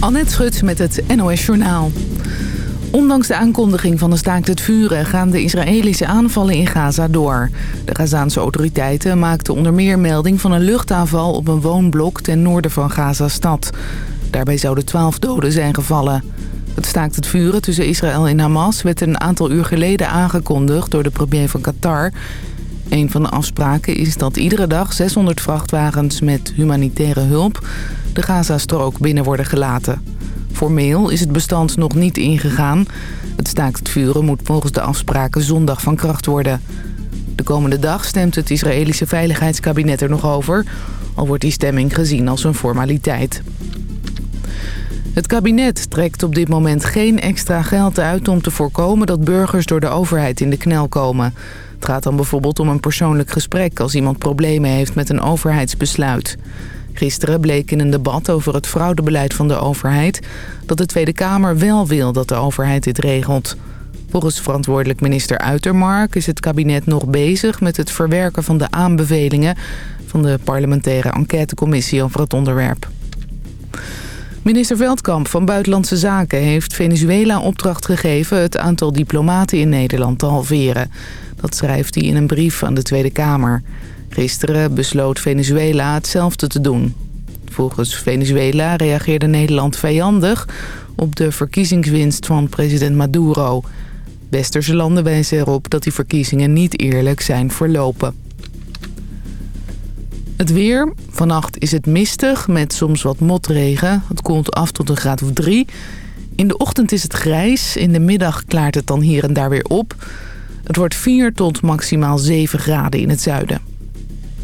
Annette Schut met het NOS Journaal. Ondanks de aankondiging van de staakt het vuren gaan de Israëlische aanvallen in Gaza door. De Gazaanse autoriteiten maakten onder meer melding van een luchtaanval op een woonblok ten noorden van Gaza-stad. Daarbij zouden twaalf doden zijn gevallen. Het staakt het vuren tussen Israël en Hamas werd een aantal uur geleden aangekondigd door de premier van Qatar. Een van de afspraken is dat iedere dag 600 vrachtwagens met humanitaire hulp de Gazastrook binnen worden gelaten. Formeel is het bestand nog niet ingegaan. Het staakt het vuren moet volgens de afspraken zondag van kracht worden. De komende dag stemt het Israëlische Veiligheidskabinet er nog over... al wordt die stemming gezien als een formaliteit. Het kabinet trekt op dit moment geen extra geld uit om te voorkomen dat burgers door de overheid in de knel komen. Het gaat dan bijvoorbeeld om een persoonlijk gesprek als iemand problemen heeft met een overheidsbesluit. Gisteren bleek in een debat over het fraudebeleid van de overheid... dat de Tweede Kamer wel wil dat de overheid dit regelt. Volgens verantwoordelijk minister Uitermark is het kabinet nog bezig... met het verwerken van de aanbevelingen van de parlementaire enquêtecommissie over het onderwerp. Minister Veldkamp van Buitenlandse Zaken heeft Venezuela opdracht gegeven... het aantal diplomaten in Nederland te halveren. Dat schrijft hij in een brief aan de Tweede Kamer. Gisteren besloot Venezuela hetzelfde te doen. Volgens Venezuela reageerde Nederland vijandig op de verkiezingswinst van president Maduro. Westerse landen wijzen erop dat die verkiezingen niet eerlijk zijn verlopen. Het weer. Vannacht is het mistig met soms wat motregen. Het koelt af tot een graad of drie. In de ochtend is het grijs. In de middag klaart het dan hier en daar weer op. Het wordt 4 tot maximaal 7 graden in het zuiden.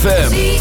ZFM.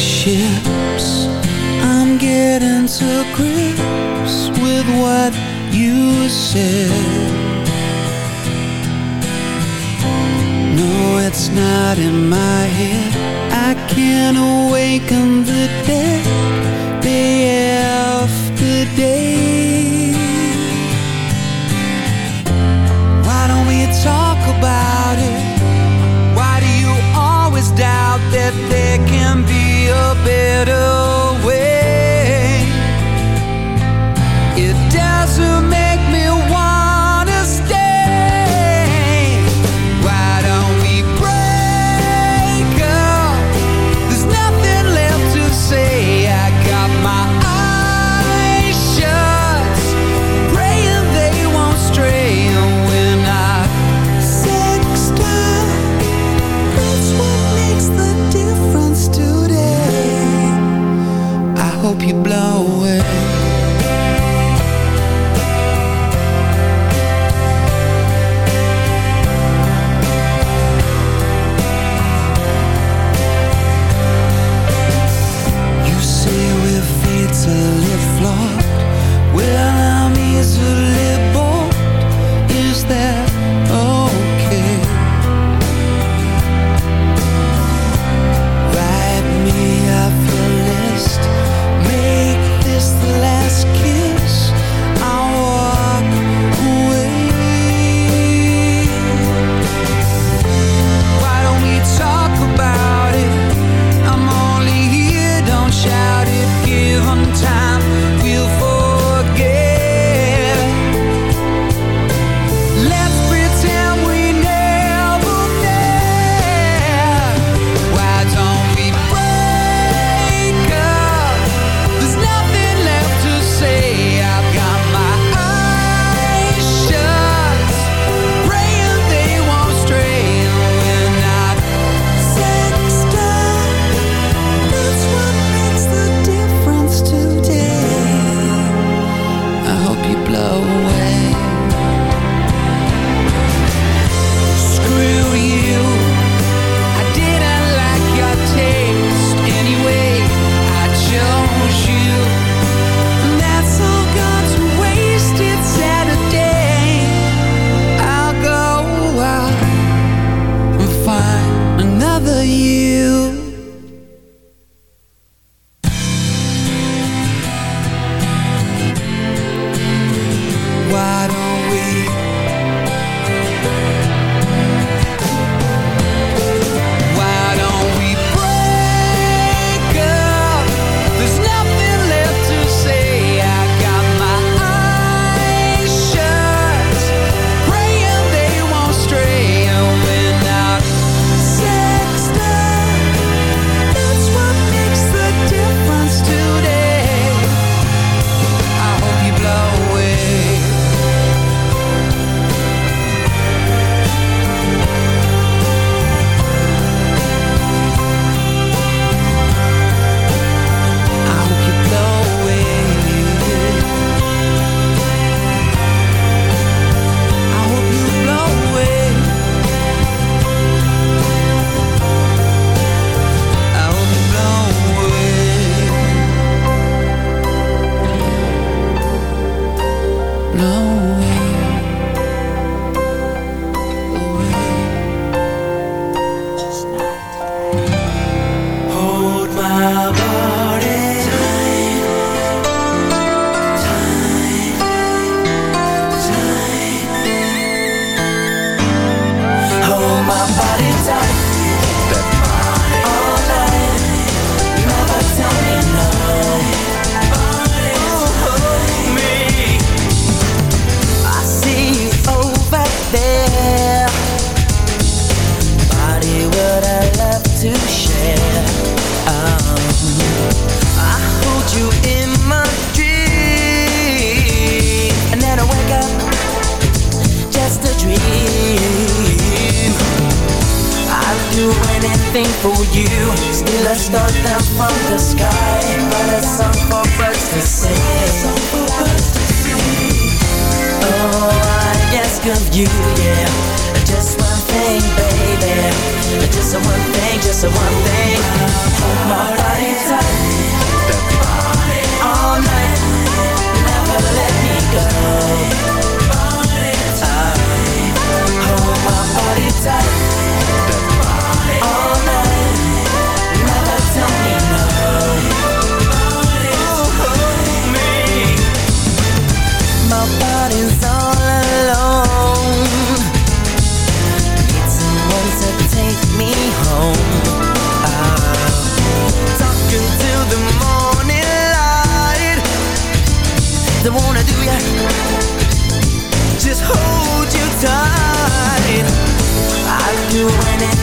ships. I'm getting to grips with what you said. No, it's not in my head. I can't awaken the dead. better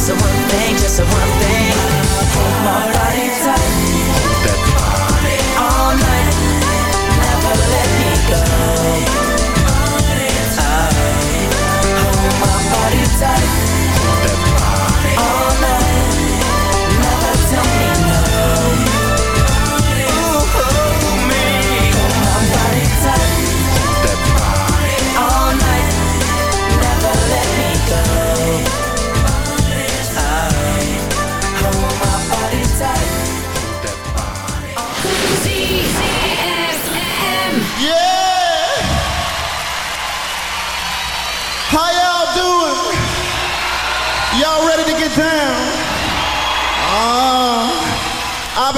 Just one thing, just one thing. Hold my body tight All night. Never let me go. Hold my body tight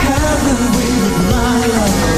Have your way with my love.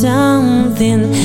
something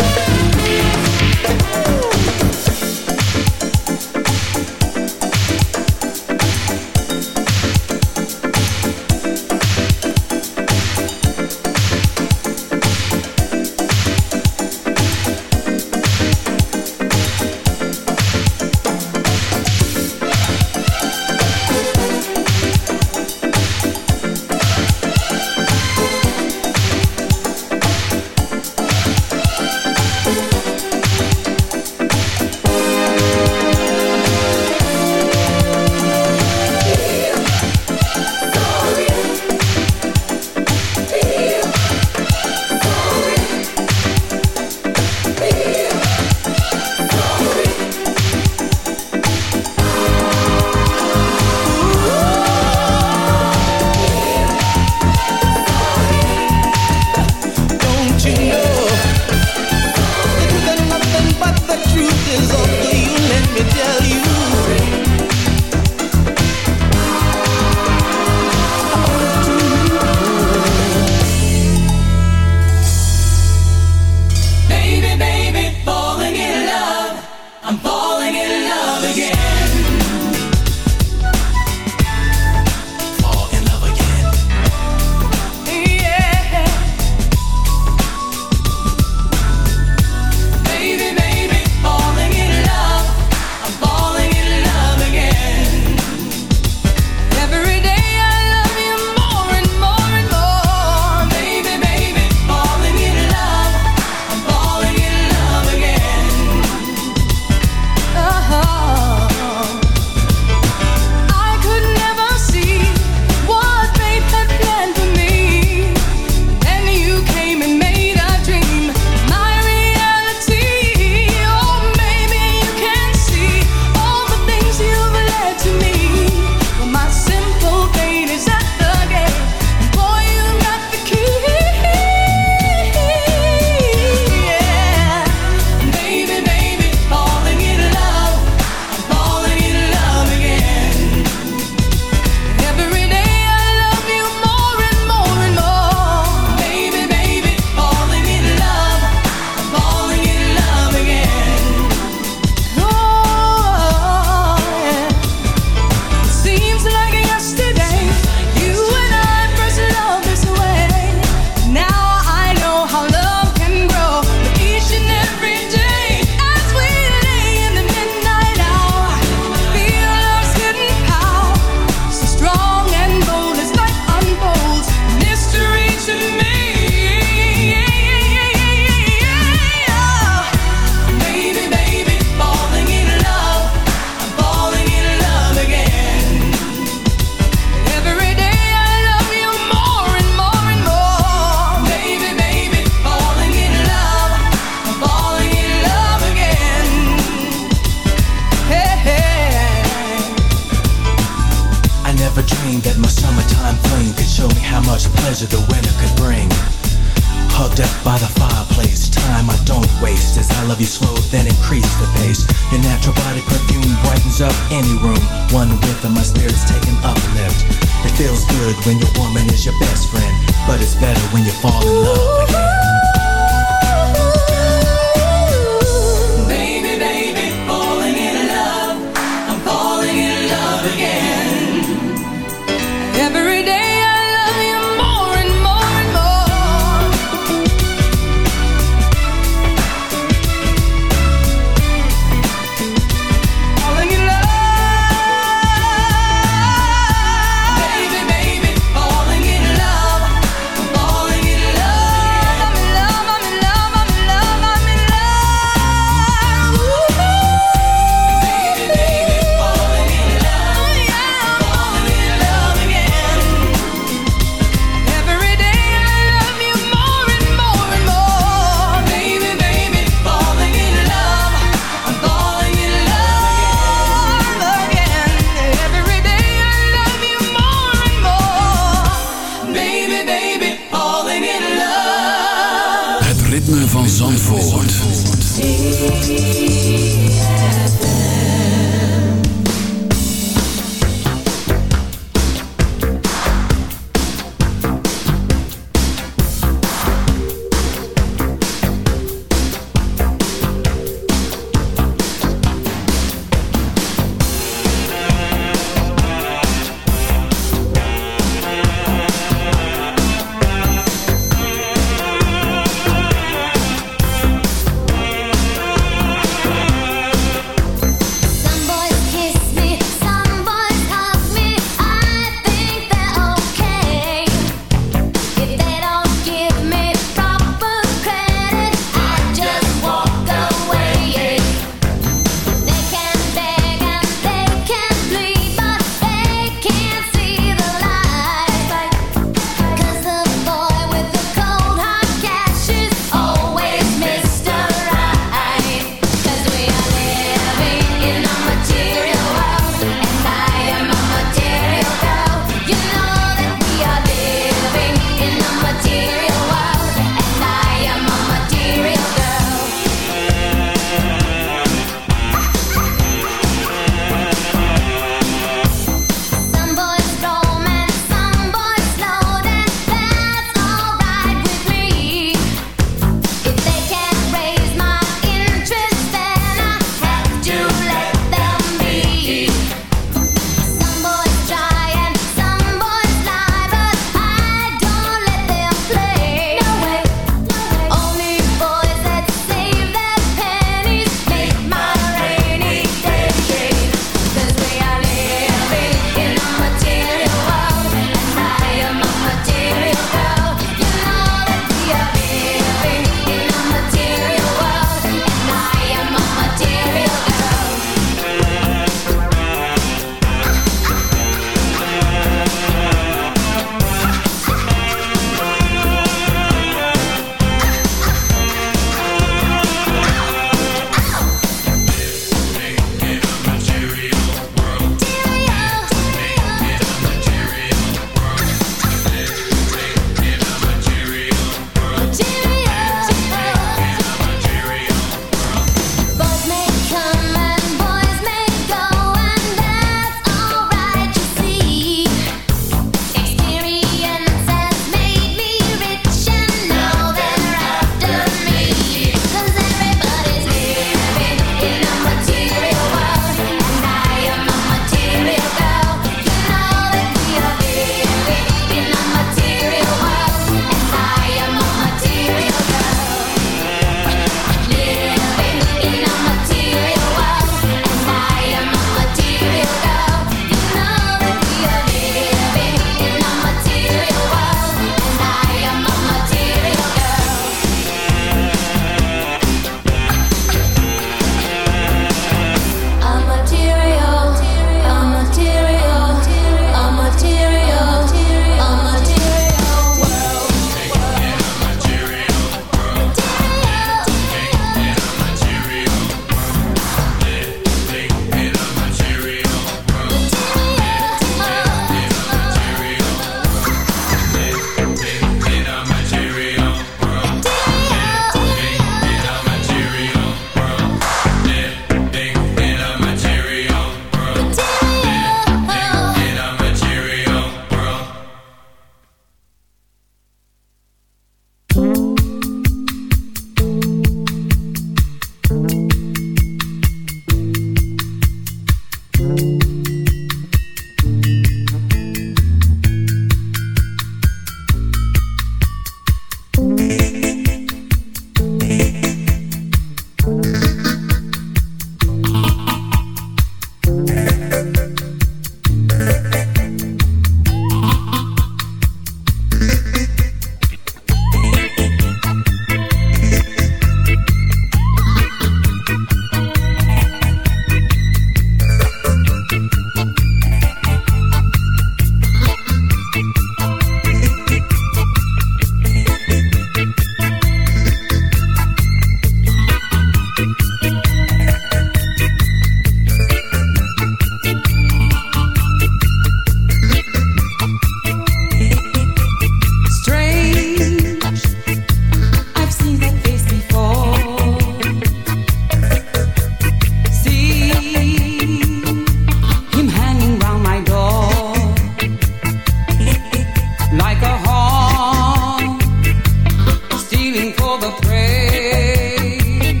stealing for the prey,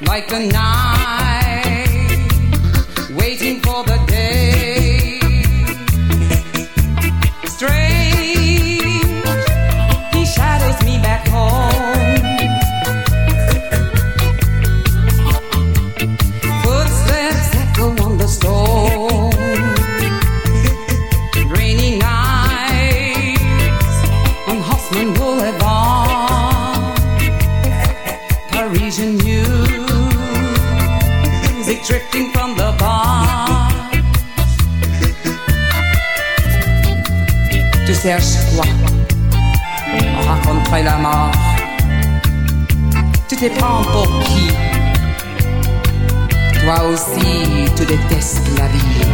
like a knife. te prends pour qui Toi aussi, tu détestes la vie.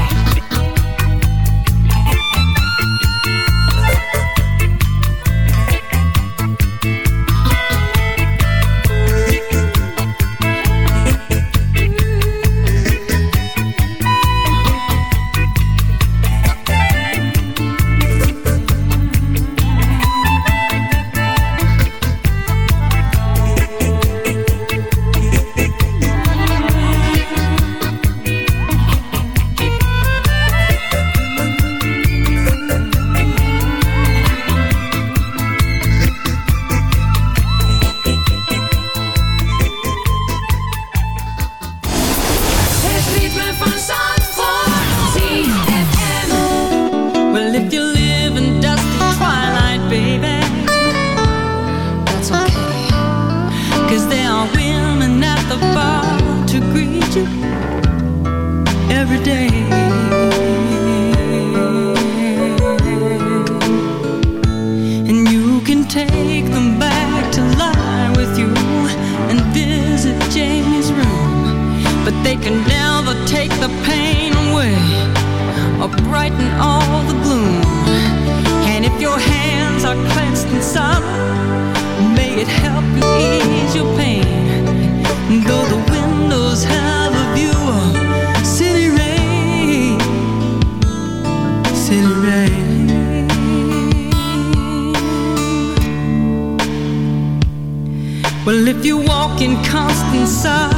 dançar.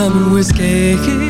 rum and whiskey.